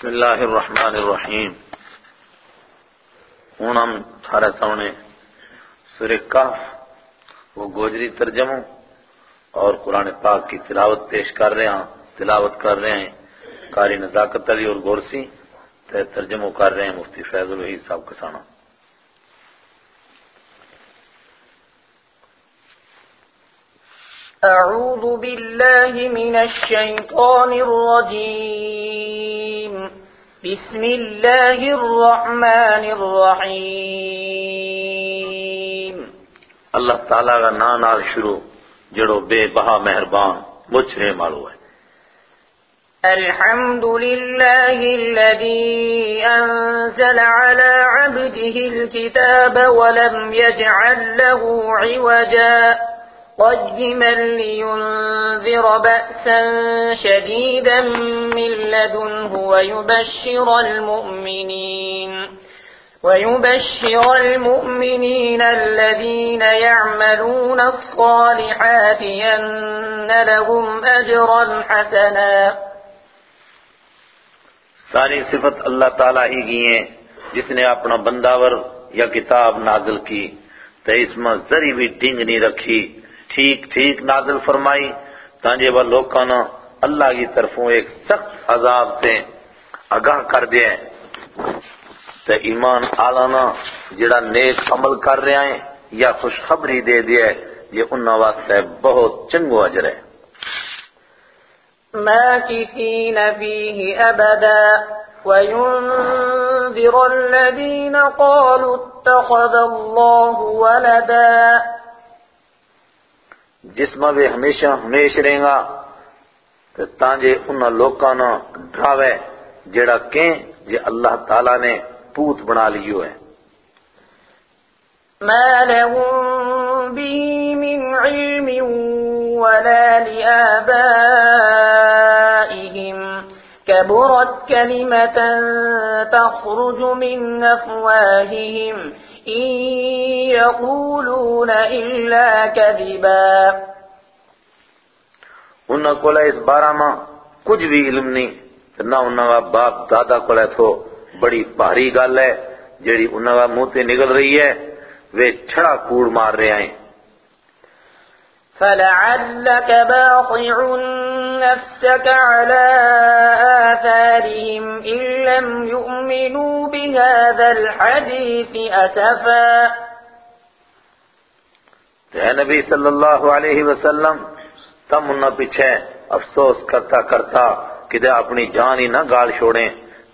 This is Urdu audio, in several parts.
بسم اللہ الرحمن الرحیم۔ ہوں ہم تھارے سامنے سورہ کاف وہ گوجری ترجمہ اور قرآن پاک کی تلاوت پیش کر رہے ہیں، تلاوت کر رہے ہیں۔ قاری نزاکت علی اور گورسی ترجمہ کر رہے ہیں، مفتی فیض الوحید صاحب کسانہ۔ أعوذ بالله من الشيطان الرجيم بسم الله الرحمن الرحيم. اللہ تعالیٰ کا نا نال شروع جڑو بے بہا مہربان مجھ مالو ہے۔ الحمد لله الذي أنزل على عبده الكتاب ولم يجعل له عوجا. قيما لينذر بأسا شديدا من لدنه ويبشر المؤمنين ويبشر المؤمنين الذين يعملون الصالحات أن لهم أجرا حسنا. ساری صفت اللہ تعالیٰ ہی کی ہیں۔ جس نے اپنا بنداور یا کتاب نازل کی تو اس میں ذری بھی ڈنگ نہیں رکھی۔ ٹھیک ٹھیک نازل فرمائی، تانجے وہ لوگوں نے اللہ کی طرفوں ایک سخت عذاب سے آگاہ کر دیا تو ایمان آلانا جڑا نیک عمل کر رہے ہیں یا خوشخبری دے دیا یہ انہوں واسطے بہت چنگو اجر ہے۔ ماكثين فيه أبدا وينذر الذين قالوا اتخذ الله ولدا۔ جس میں ہمیشہ ہمیش رہیں گا، تو تانجے انہوں لوکاں نہ ڈراوے جڑا کہیں جے اللہ تعالیٰ نے پوت بنا لیو ہے۔ ما لهم به من علم ولا لآبائهم كبرت كلمة تخرج من أفواههم إن يقولون إلا كذبا انہوں کو اس بارہ میں کچھ بھی علم نہیں نہ انہوں کا باپ دادا کو تھو بڑی بھاری گل ہے جیڑی انہوں کا منہ تے نکل رہی ہے وہ چھڑا کوڑ مار رہے ہیں۔ فلعلك باطع نفسك على آثارهم إن لم يؤمنوا بهذا الحديث أسفا. اے نبی صلی اللہ علیہ وسلم تم انہوں پیچھے افسوس کرتا کرتا کدے اپنی جان ہی نہ گال چھوڑیں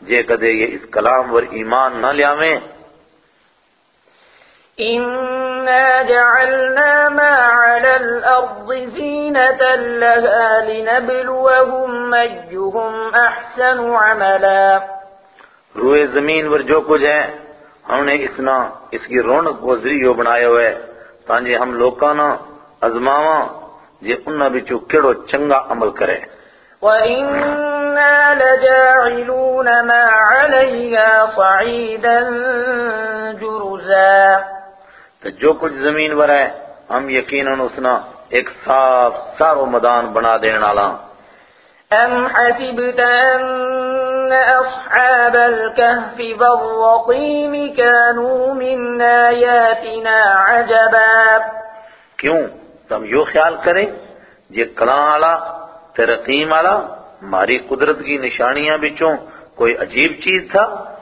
جے کدے یہ اس کلام ور ایمان نہ لیاویں۔ إنا جعلنا ما على الأرض زينة لها لنبلوهم أيهم أحسن عملا روئے زمین ور جو کچھ ہے ہم نے اس نا اس کی رونق کو ذریعہ بنایا ہوئے تانجے ہم لوکاں نا ازماواں جے انہاں بچوں کیڑو چنگا عمل کرے۔ وإنا لجاعلون ما عليها صعيدا جرزا۔ تو جو کچھ زمین ور ہے ہم یقیناً اسنا ایک صاف سارو میدان بنا دین والا۔ أم حسبت أن أصحاب الكهف والرقيم كانوا من آياتنا عجبا۔ کیوں؟ تم یو خیال کریں یہ کلاں والا ترقیم والا ہماری قدرت کی نشانیاں بچوں کوئی عجیب چیز تھا؟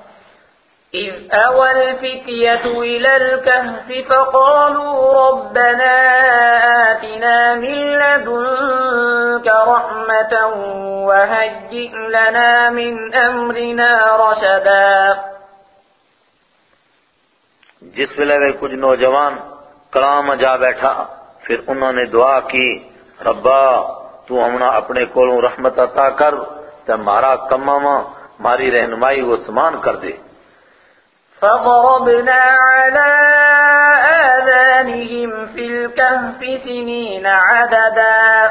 إذ أوى الفتية إلى الكهف فقالوا ربنا آتنا من لدنك رحمة وهيئ لنا من أمرنا رشدا جس ویلے وہ کچھ نوجوان کلام جا بیٹھا، پھر انہوں نے دعا کی، ربا، تو ہمنا اپنے کولوں رحمت عطا کر، تے مارا کماں ماری رہنمائی وہ سمان کر دے۔ فضربنا على آذانهم في الكهف سنين عددا.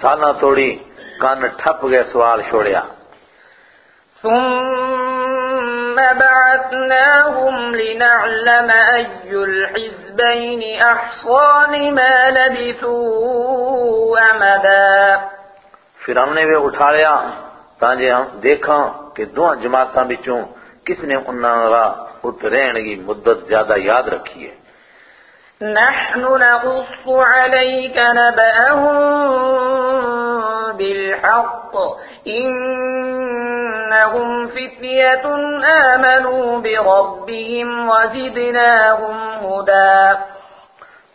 سالہ توڑی کان ٹھپ گئے سوال شوڑیا ثم بعثناهم لنعلم أي الحزبين أحصان ما لبثوا أمدا. پھر ہم نے بھی اٹھا لیا تانجے ہم دیکھا کہ دو جماعتاں بچوں کس نے انہاں کا اترین کی مدت زیادہ یاد رکھی ہے؟ نحن نقص عليك نبأهم بالحق إنهم فتية آمنوا بربهم وزدناهم هدى.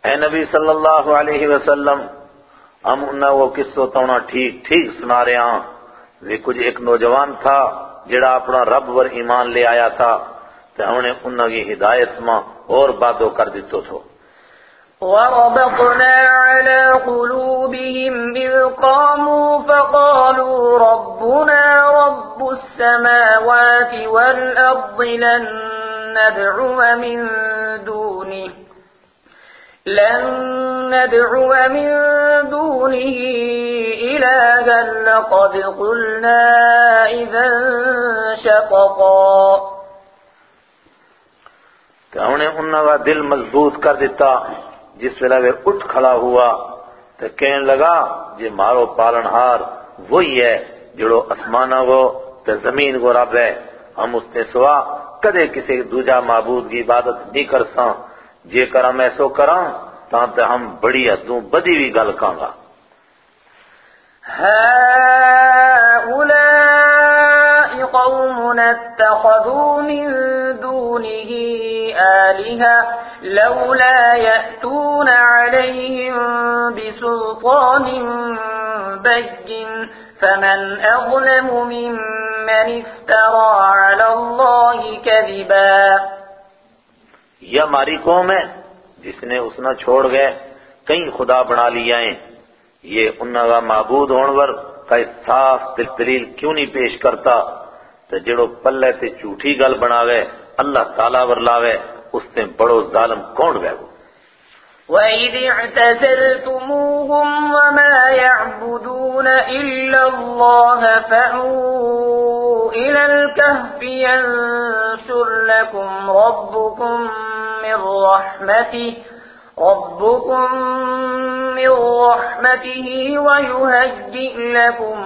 اے نبی صلی اللہ علیہ وسلم ہم انہاں وہ قصہ تونا ٹھیک ٹھیک سنا رہے ہیں وہ کچھ ایک نوجوان تھا، جڑا اپنا رب ور ایمان لے آیا تھا تو ہم نے انہاں کی ہدایت ماں اور باتوں کر دیتو تھو۔ وربطنا على قلوبهم إذ قاموا فقالوا ربنا رب السماوات والأرض لن ندعو من دونه، لن ندعو من دونه إلها لقد قلنا إذا شططا کہ ہم نے انہوں کا دل مضبوط کر دیتا، جس ویلے وہ اٹھ کھڑا ہوا تو کہنے لگا جی مارو پالن ہار وہی ہے، جڑو اسمانہ کو تو زمین کو رب ہے۔ ہم اس نے سوا کدے کسی دوجا معبود کی عبادت نہیں کر ساں جے کر ایسو کراں، تاں تے ہم بڑی حدوں بدی بھی گل کاں گا۔ هؤلاء قوم اتخذوا من دونه آلهة لولا يأتون عليهم بسلطان بين فمن أظلم ممن افترى على الله كذبا یہ ہماری قوم ہے جس نے اس نہ چھوڑ گئے کئی خدا بنا لیا ہیں یہ انہاں کا معبود ہونور کا صاف دلیل کیوں نہیں پیش کرتا؟ تو جڑو پلے تے جھوٹی گل بنا گئے اللہ تعالیٰ ور لاوے، اس نے بڑو ظالم کون گئے وہ وَإِذِ اعْتَزَلْتُمُوهُمْ وَمَا يَعْبُدُونَ إِلَّا اللَّهَ فَأْوُوا إِلَى الْكَهْفِ يَنشُرْ لَكُمْ رَبُّكُمْ من رحمته ربكم من رحمته ويهجئ لكم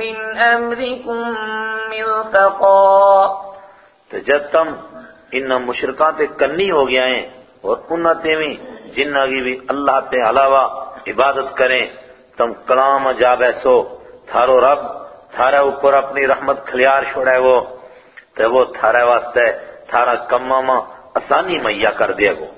من أمركم مرفقا تو جب تم ان مشرکان تے کنی ہو گیا ہیں اور انہاں تے بھی جنہ کی بھی اللہ تے علاوہ عبادت کریں، تم کلام جاب ایسو تھارو رب، تھارے اوپر اپنی رحمت کھلیار چھوڑے وہ، تو وہ تھارے واسطے تھارا کمہ کماما آسانی مہیا کر دے گو۔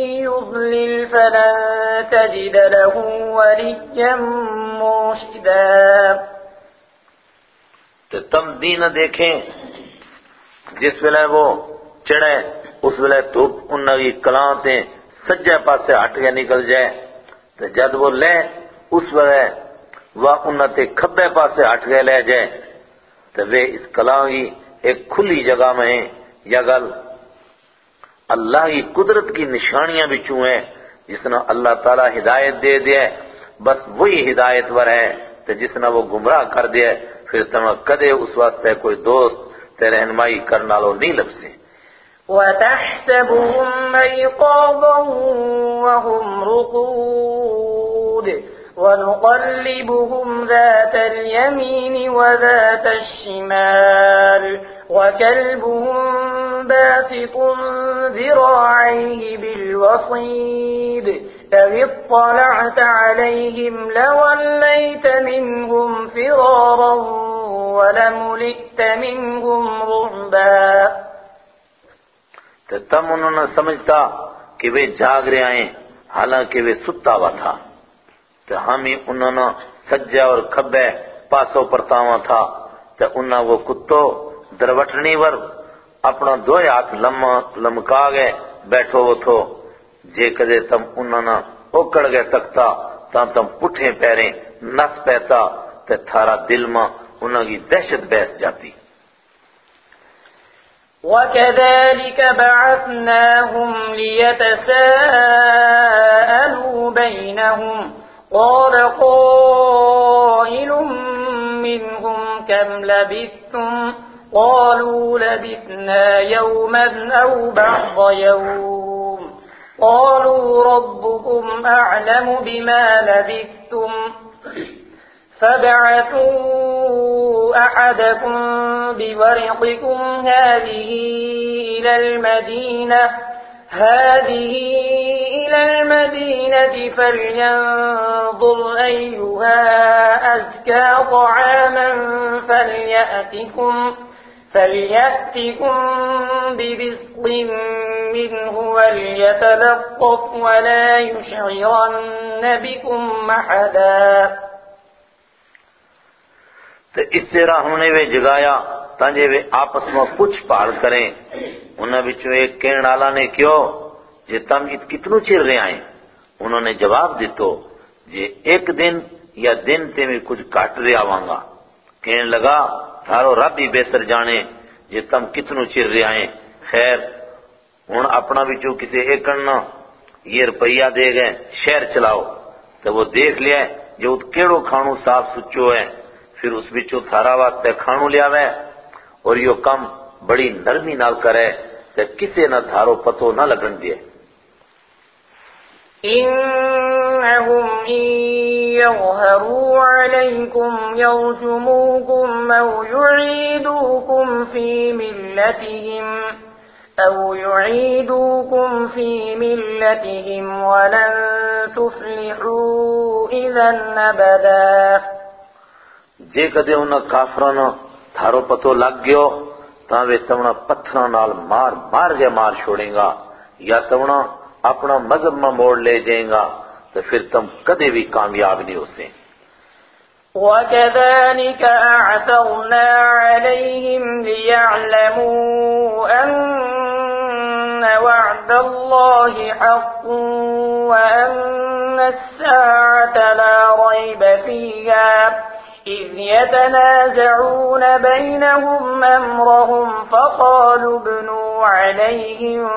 يضلل فلن تجد له وليا مرشدا. تو تم دین دیکھیں، جس ویلے وہ چڑھے، اس ویلے دھوپ انہوں کی کلاں تے سجے پاسے ہٹ کے نکل جائے۔ تو جد وہ لے، اس ویلے وہ انہوں تے کھبے پاسے ہٹ کے لے جائے۔ تو وہ اس کلاں کی ایک کھلی جگہ میں ہیں یا گل اللہ کی قدرت کی نشانیاں بھی چوں ہیں، جس نے اللہ تعالیٰ ہدایت دے دیا بس وہی ہدایت ور ہے تو جس نے وہ گمراہ کر دیا پھر تم کدے اس واسطے کوئی دوست تے رہنمائی کرنا لو نہیں لبسے۔ وتحسبهم أيقاظا وهم رقود ونقلبهم ذات اليمين وذات الشمال وكلبهم باسط ذراعيه بالوصيد لو اطلعت عليهم لوليت منهم فرارا ولملئت منهم رعبا تو تم انہوں نے سمجھتا کہ وہ جاگ رہے ہیں، حالانکہ وہ ستا ہوا تھا۔ تو ہم ہی انہوں نے سجا اور کھبے پاسوں پرتاوا تھا۔ تو انہوں وہ کتو دروٹنی ور اپنا دو ہاتھ لمکا گئے، بیٹھو وہ تھو جے کدے تم انہوں نے اوکڑ گئے سکتا تا تم پٹھے پیریں نس پیتا، تے تھارا دل ماں انہوں کی دہشت بیس جاتی۔ وكذلك بعثناهم ليتساءلوا بينهم قال قائل منهم كم لبثتم قالوا لبثنا يوما أو بعض يوم. قالوا ربكم أعلم بما لبثتم. فابعثوا أحدكم بورقكم هذه إلى المدينة هذه إلى المدينة فلينظر أيها أزكى طعاما فليأتكم فليأتكم. فليأتكم برزق منه وليتلطف ولا يشعرن بكم أحدا تو اس سے راہ ہونے وے جگایا تانجے وے آپس میں پوچھ پاڑ کریں۔ انہوں بچوں ایک کہن آلا نے کیوں جے جی تم ات کتنو چیر رہے آئیں انہوں نے جواب دیتو جے ایک دن یا دن تے میں کچھ کاٹ رہے آوانگا کہن لگا، تھارو رب ہی بہتر جانے جے تم کتنو چیر رہے آئیں خیر ان اپنا بچوں کسے ایک کرنا یہ روپیہ دے گئے، شہر چلاؤ۔ تو وہ دیکھ لیا جو ات کیڑو کھانو صاف سچو ہے۔ پھر اس بچوں تھارا واسطے کھانو لیا وے۔ اور یہ کم بڑی نرمی نال کرے، تے کسے نہ تھارو پتو نہ لگن دیے إنهم إن يظهروا عليكم يرجموكم أو يعيدوكم في ملتهم أو يعيدوكم في ملتهم ولن تفلحوا إذا أبدا۔ جے کدے انہاں کافراں تھارو پتو لگ گیو، تاں وے تمنا پتھراں نال مار مار کے مار چھوڑیں گا، یا تمنا اپنا مذہب میں موڑ لے جائیں گا۔ تو پھر تم کدے بھی کامیاب نہیں ہو سیں وَكَذَلِكَ أَعْثَرْنَا عَلَيْهِمْ لِيَعْلَمُوا أَنَّ وَعْدَ اللَّهِ حَقٌّ وَأَنَّ السَّاعَةَ لَا رَيْبَ فِيهَا۔ إذ يتنازعون بينهم أمرهم فقالوا ابنوا عليهم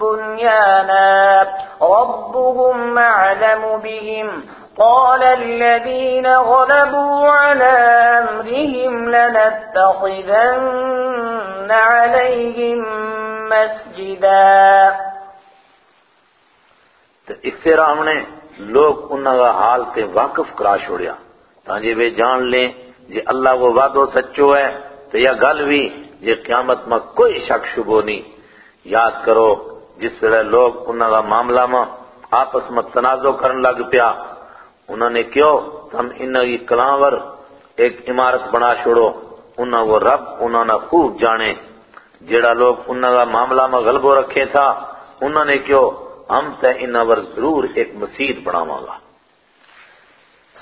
بنيانا ربهم أعلم بهم قال الذين غلبوا على أمرهم لنتخذن عليهم مسجدا اس سے رام نے لوگ انہوں کا حال تے واقف کرا چھوڑیا۔ تانجے وہ جان لیں جے اللہ وہ وعدو سچو ہے تو یا گل بھی جے قیامت میں کوئی شک شبو نہیں۔ یاد کرو، جس ویلے لوگ انہوں کا معاملہ میں آپس میں تنازع کرن لگ پیا انہوں نے کیوں ہم انہوں کی کلاور ایک عمارت بنا چھوڑو۔ انہوں وہ رب انہوں نے خوب جانے۔ جیڑا لوگ انہوں کا معاملہ میں غلبو رکھے تھا انہوں نے کیوں ہم تے انہوں ور ضرور ایک مسید بناواں گا۔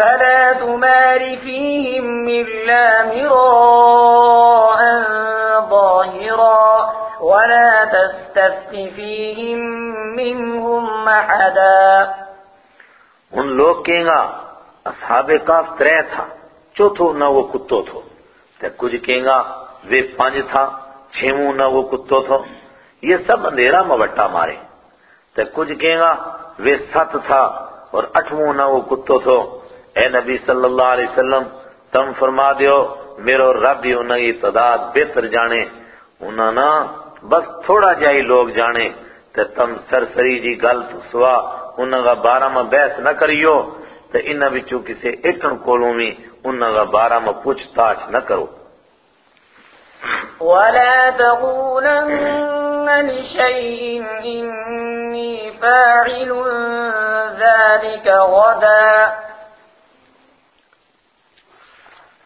فلا تمار فيهم إلا مراء ظاهرا ولا تستفت فيهم منهم أحدا۔ ان لوگ کہیں گا، اصحاب کاف ترے تھا چوتھو نہ وہ کتو تھو۔ تے کچھ کہیں گا، وہ پانچ تھا چھمو نہ وہ کتو تھو۔ یہ سب اندھیرا موٹا مارے۔ تے کچھ کہیں گا، وہ ست تھا اور اٹھمو نہ وہ کتو تھو۔ اے نبی صلی اللہ علیہ وسلم، تم فرما دیو، میرو رب ہی انہوں کی تعداد بہتر جانے۔ انہوں نا بس تھوڑا جائی لوگ جانے۔ تے تم سرسری جی گل تو سوا انہوں کا بارہ میں بحث نہ کریو۔ تے انہوں بچوں کسے ایکن کولوں میں انہوں کا بارہ میں پوچھ تاچ نہ کرو۔ ولا تقولن لشيء إني فاعل ذلك غدا۔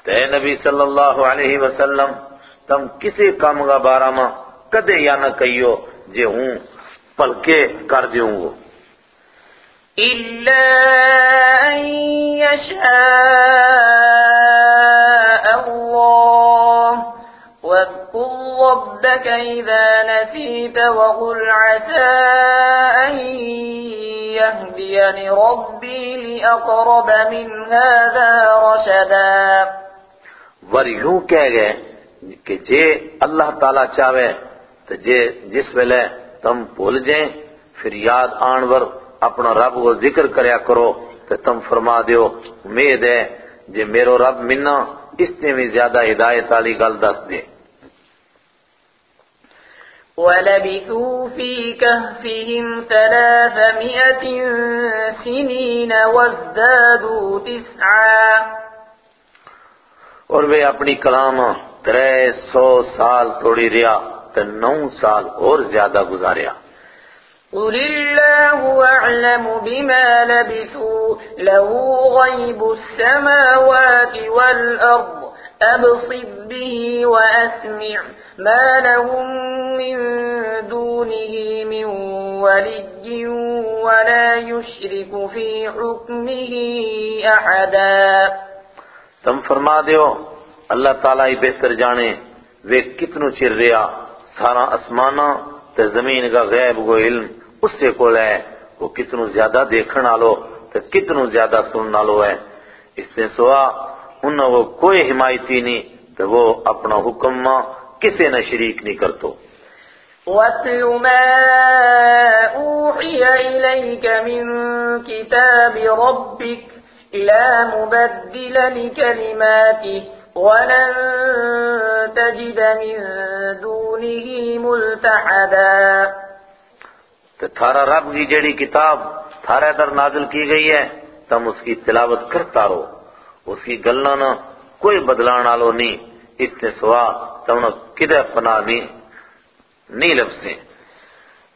તે નબી સલ્લલ્લાહુ અલૈહિ વસલ્લમ તમ કિસી કામગા બારામાં કદે યા ન કહીયો જે હું પલકે કર દેઉંગો إلا أن يشاء الله واذكر ربك إذا نسيت وقل عسى أن يهديني ربي لأقرب من هذا رشدا۔ ور یوں کہہ گئے کہ جے اللہ تعالیٰ چاہے تو جے جس ویلے تم بھول جائیں، پھر یاد آن ور اپنا رب کو ذکر کریا کرو تو تم فرما دیو، امید ہے جے میرو رب منا، اس نے بھی زیادہ ہدایت والی گل دس دے۔ ولبثوا في كهفهم ثلاثمائة سنين وازدادوا تسعا۔ اور وہ اپنی کلام ترے سو سال توڑی ریا تو نو سال اور زیادہ گزاریا۔ قل الله أعلم بما لبثوا له غيب السماوات والأرض، أبصر به وأسمع ما لهم من دونه من ولي ولا يشرك في حكمه أحدا۔ تم فرما دیو، اللہ تعالیٰ ہی بہتر جانے، وہ کتنو چر ریا سارا اسمانا تے زمین کا غیب کو علم اس سے کول ہے، وہ کتنو زیادہ دیکھن آلو تے کتنو زیادہ سنن آلو ہے۔ اس نے سوا انہوں وہ کوئی حمایتی نہیں تو وہ اپنا حکم ماں کسے نہ شریک نہیں کرتو۔ واتل ما أوحي إليك من كتاب ربك لا مبدل لكلماته ولن تجد من دونه ملتحدا. تو تھارا رب کی جڑی کتاب تھارے در نازل کی گئی ہے، تم اس کی تلاوت کرتا رہو۔ اس کی گلنا نہ کوئی بدلان آلو نہیں، اس نے سوا تم نے کدے پناہ نہیں نہیں لفظیں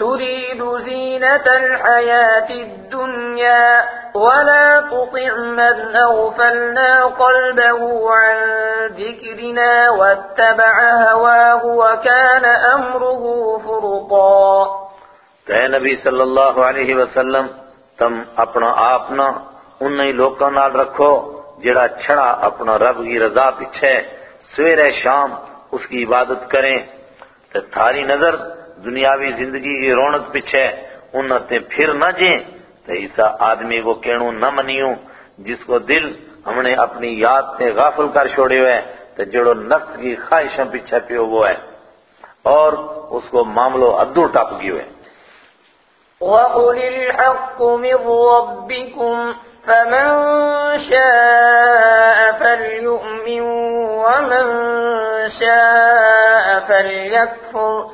تريد زينة الحياة الدنيا ولا تطع من أغفلنا قلبه عن ذكرنا واتبع هواه وكان أمره فرطا تے نبی صلی اللہ علیہ وسلم، تم اپنا آپنا انہی لوکاں نال رکھو جڑا چھڑا اپنا رب کی رضا پیچھے سویرے شام اس کی عبادت کریں۔ تے تھاری نظر دنیاوی زندگی کی رونق پیچھے انہوں تے پھر نہ جیں تو ایسا آدمی کو کہنوں نہ منیوں جس کو دل ہم نے اپنی یاد تے غافل کر چھوڑے ہوئے تو جڑو نفس کی خواہشوں پیچھے پیو وہ ہے اور اس کو معاملو ادو ٹپ گئے ہوئے وقل الحق من ربكم فمن شاء فليؤمن ومن شاء فليكفر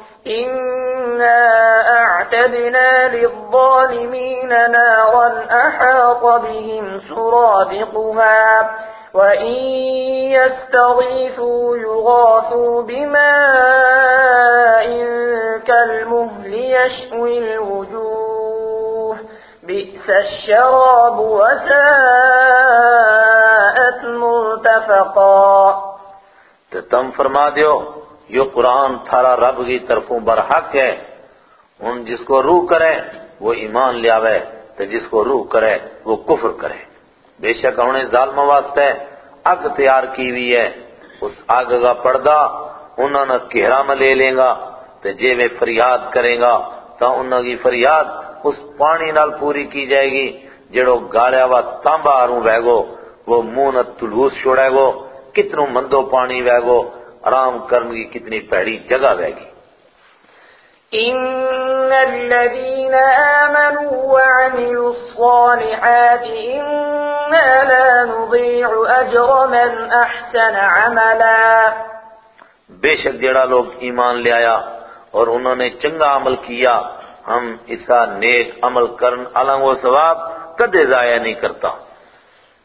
إنا أعتدنا للظالمين نارا أحاط بهم سرادقها وإن يستغيثوا يغاثوا بماء كالمهل يشوي الوجوه بئس الشراب وساءت مرتفقا تم فرما دیو یہ قرآن تھارا رب کی طرفوں برحق ہے، ان جس کو روح کرے، وہ ایمان لے آوے تو جس کو روح کرے، وہ کفر کرے۔ بے شک انہیں ظالم واسطے اگ تیار کی ہوئی ہے۔ اس آگ کا پردہ انہوں نے کہرا میں لے لیں گا تو جے میں فریاد کریں گا تو انہوں کی فریاد اس پانی نال پوری کی جائے گی۔ جڑو گالیا وا تانبا آروں بہ گو، وہ منہ نہ تلوس چھوڑے گو، کتنوں مندو پانی بہ گو۔ آرام کرنے کی کتنی پیڑی جگہ بہ گی إن الذين آمنوا وعملوا الصالحات لا نضيع أجر من أحسن عملا۔ بے شک جڑا لوگ ایمان لے آیا اور انہوں نے چنگا عمل کیا ہم اسا نیک عمل کرن الگ و ثواب کدے ضائع نہیں کرتا۔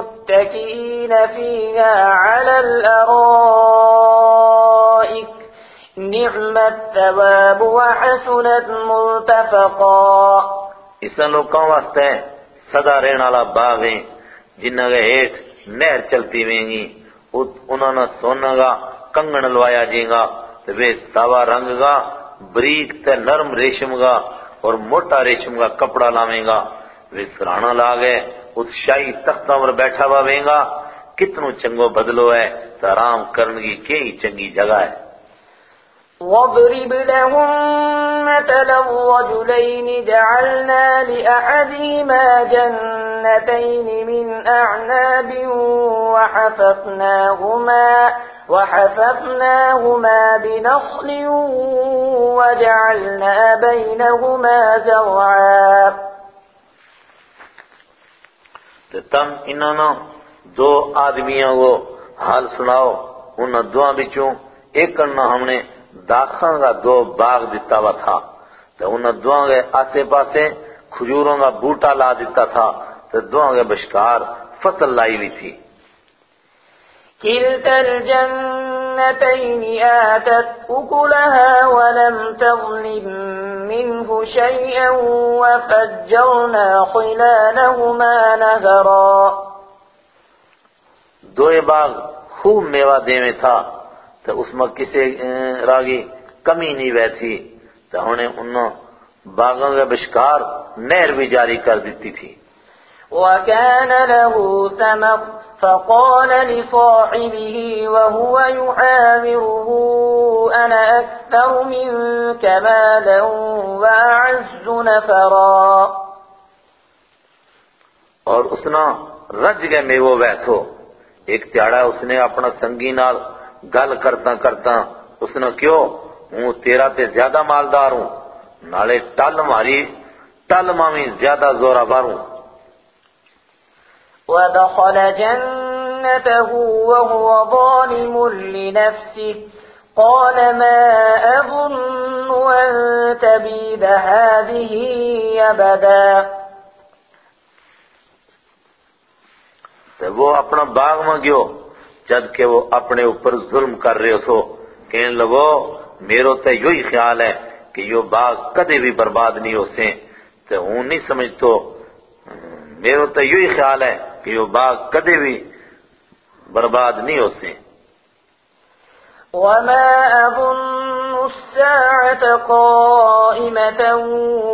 متكئين فيها على الأرائك. نعم الثواب وحسنت مرتفقا. اسا لوکاں واسطے سدا رہن والا باغ ہے جنہاں دے ہیٹھ نہر چلتی ویں گی۔ انہاں نے سونا گا، کنگن لوایا جے گا تے وے ساوا رنگ گا، بریک تے نرم ریشم گا اور موٹا ریشم گا، کپڑا لاویں گا۔ وے سرانا لا گئے۔ اس شاہی تختہ پر بیٹھا ہوا ویں گا کتنو چنگو بدلو ہے، تو آرام کرنے کئی چنگی جگہ ہے۔ واضرب لهم مثل الرجلين، جعلنا لأحدهما جنتين من أعناب وحففناهما وحففناهما بنخل، وجعلنا بينهما زرعا۔ تم انہوں دو آدمیاں کو حال سناؤ ان دعا بچوں ایک کرنا ہم نے داخل کا دو باغ دیتا ہوا تھا۔ تو ان دعا کے آسے پاسے کھجوروں کا بوٹا لا دیتا تھا۔ تو دعا کے بشکار فصل لائی ہوئی تھی۔ كلتا الجنتين آتت أكلها ولم تظلم منه شيئا وفجرنا خلالهما نهرا. دو باغ خوب میوہ دے میں تھا، تو اس میں کسی راگی کمی نہیں ہوئی تھی تو انہیں انہوں باغوں کے بشکار نہر بھی جاری کر دیتی تھی۔ وكان له ثمر فقال لصاحبه وهو يحاوره أنا أكثر منك مالا وأعز نفرا. اور اس نے رج گئے میوہ بیٹھو۔ ایک تیاڑا اس نے اپنا سنگی نال گل کرتا کرتا اس نے کیوں ہوں تیرا تے زیادہ مالدار ہوں، نالے ٹل ماری، ٹل مامی زیادہ زورا باروں ودخل جنته وهو ظالم لنفسه. قال ما أظن أن تبيد هذه أبدا. تو وہ اپنا باغ میں گیو جد کہ وہ اپنے اوپر ظلم کر رہے تھو۔ کہنے لگو میرو تے یہی خیال ہے کہ یہ باغ کدے بھی برباد نہیں ہو سیں تو ہوں نہیں سمجھتو۔ میرو تے یہی خیال ہے کہ یہ باغ کدے بھی برباد نہیں ہو سیں وما أظن الساعة قائمة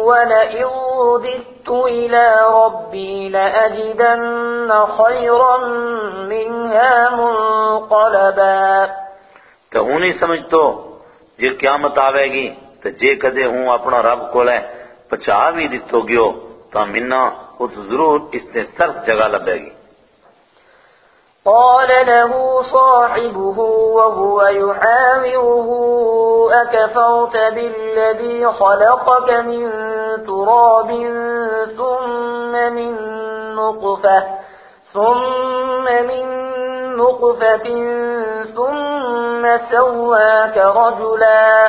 ولئن رددت إلى ربي لأجدن خيرا منها منقلبا۔ تو ہوں نہیں سمجھتو جے قیامت آوے گی تو جے کدے ہوں اپنا رب کو لے پچا بھی دیتو گیو تو منا اس ضرور اس نے سرس جگہ لبے گی قال له صاحبه وهو يحاوره أكفرت بالذي خلقك من تراب ثم من نطفة ثم من نطفة ثم سواك رجلا۔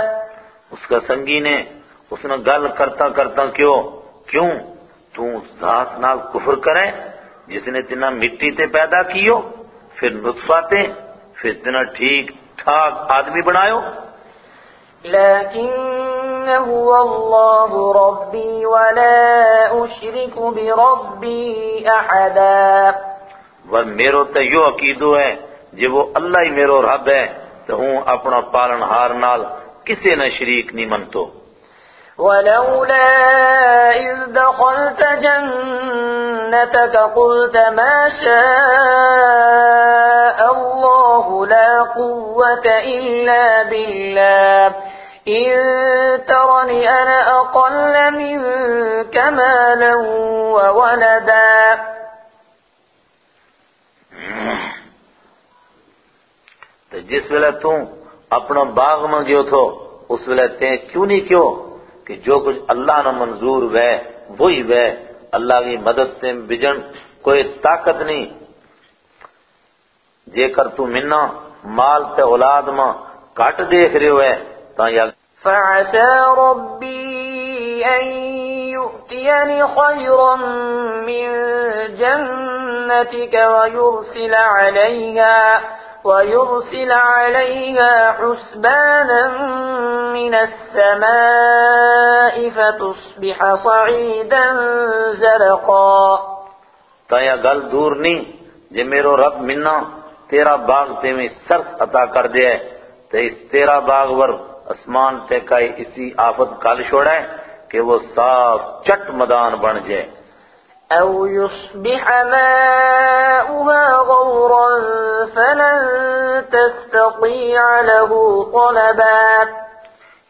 اس کا سنگی نے اس نے گل کرتا کرتا کیوں؟ کیوں؟ تو ذات نال کفر کرے جس نے تنا مٹی تے پیدا کیو پھر نطفہ تے پھر تنا ٹھیک ٹھاک آدمی بنایو۔ لكن هو الله ربي ولا أشرك بربي أحدا۔ وہ میرو تے یو عقیدو ہے جے وہ اللہ ہی میرو رب ہے تو ہوں اپنا پالن ہار نال کسے نہ شریک نہیں منتو۔ ولولا إذ دخلت جنتك قلت ما شاء الله لا قوة إلا بالله. إن ترني أنا أقل منك مالا وولدا. تو جس ویلے تو اپنا باغ میں گیو تھو، اس ویلے تے کیوں نہیں کیوں کہ جو کچھ اللہ نے منظور وے، وہی وے۔ اللہ کی مدد تے بجن کوئی طاقت نہیں۔ جے کر تو منا مال تے اولاد ماں کٹ دیکھ رہے ہوئے تا یا فعسى ربي أن يؤتيني خيرا من جنتك ويرسل عليها ويرسل عليها حسبانا من السماء فتصبح صعيدا زرقا. تا یا گل دور نہیں جے میرو رب منا تیرا باغ تے میں سرس عطا کر دے تو اس تیرا باغ ور اسمان تے کئی اسی آفت کال چھوڑے کہ وہ صاف چٹ مدان بن جائے۔ أو يصبح ماؤها غورا فلن تستطيع له طلبا۔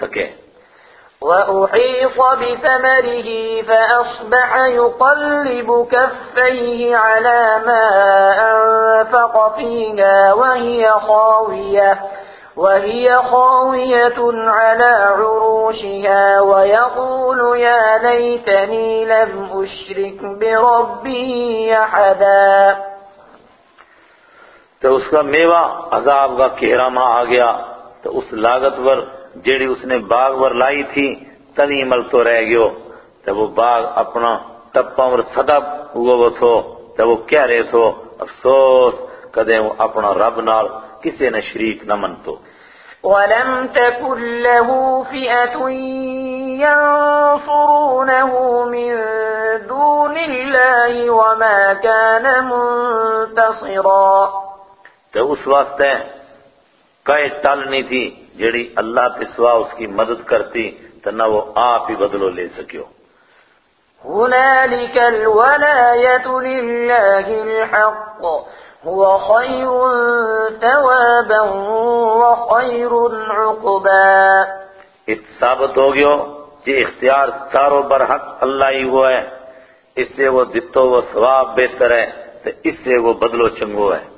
سکے۔ وأحيط بثمره فأصبح يقلب كفيه على ما أنفق فيها وهي خاوية وهي خاوية على عروشها ويقول يا ليتني لم أشرك بربي أحدا۔ تو اس کا میوہ عذاب کا کہرا ماں آ گیا تو اس لاگت ور جیڑی اس نے باغ ور لائی تھی، تنی مل تو رہ گیو۔ تو وہ باغ اپنا ٹپا ور صدب ہوا وہ تھو، تو وہ کہہ رہے تھو، افسوس، کدے وہ اپنا رب نال کسے نے شریک نہ منتو۔ ولم تكن له فئة ينصرونه من دون الله وما كان منتصرا۔ تو اس واسطے کئی ٹل نہیں تھی جڑی اللہ کے سوا اس کی مدد کرتی تو نہ وہ آپ ہی بدلو لے سکیو۔ هنالك الولاية لله الحق۔ هو خير ثوابا وخير عقبا۔ ات ثابت ہو گیو جی اختیار سارو برحق اللہ ہی ہوا ہے۔ اس سے وہ دتو وہ ثواب بہتر ہے تو اس سے وہ بدلو چنگو ہے۔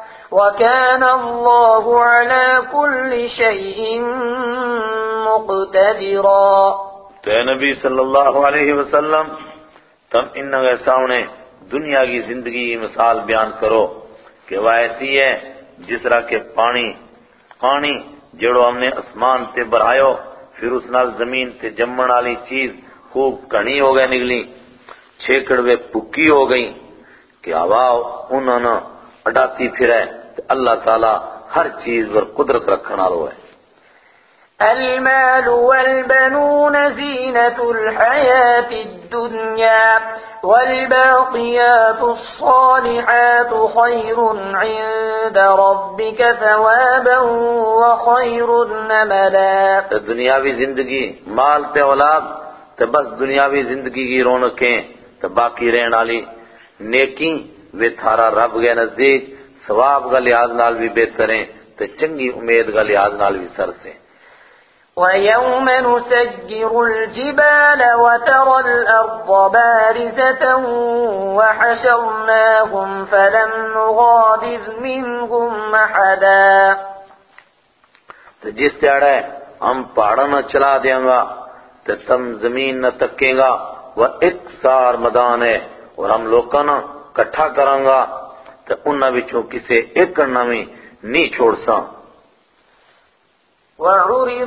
وكان الله على كل شيء مقتدرا. تو اے نبی صلی اللہ علیہ وسلم، تم ان کے سامنے دنیا کی زندگی کی مثال بیان کرو کہ وہ ایسی ہے، جس طرح کے پانی پانی جڑو ہم نے اسمان تے برایو پھر اس نال زمین تے جمن والی چیز خوب کھنی ہو گئے نکلی، چھیکڑ وے پکی ہو گئی، کہ ہوا انہوں نے اڈاتی پھرے۔ تو اللہ تعالی ہر چیز پر قدرت رکھنا لو ہے۔ المال والبنون زينة الحياة الدنيا والباقيات الصالحات خير عند ربك ثوابا وخير نملا دنیاوی زندگی مال تے اولاد تے بس دنیاوی زندگی کی رونقیں تے باقی رہن والی نیکی وے تھارا رب کے نزدیک ثواب کا لحاظ نال بھی بہتر ہیں تے چنگی امید کا لحاظ نال بھی سر سے ويوم نسجر الجبال وترى الأرض بارزة وحشرناهم فلم نغادر منهم أحدا۔ تو جس تیڑے ہم پہاڑوں نہ چلا دیں گا تو تم زمین نہ تکیں گا وہ ایک سار میدان ہے اور ہم لوگوں نہ کٹھا کریں گا۔ تو انہاں وچوں کسے ایک کرنا میں نہیں چھوڑ سا وعرض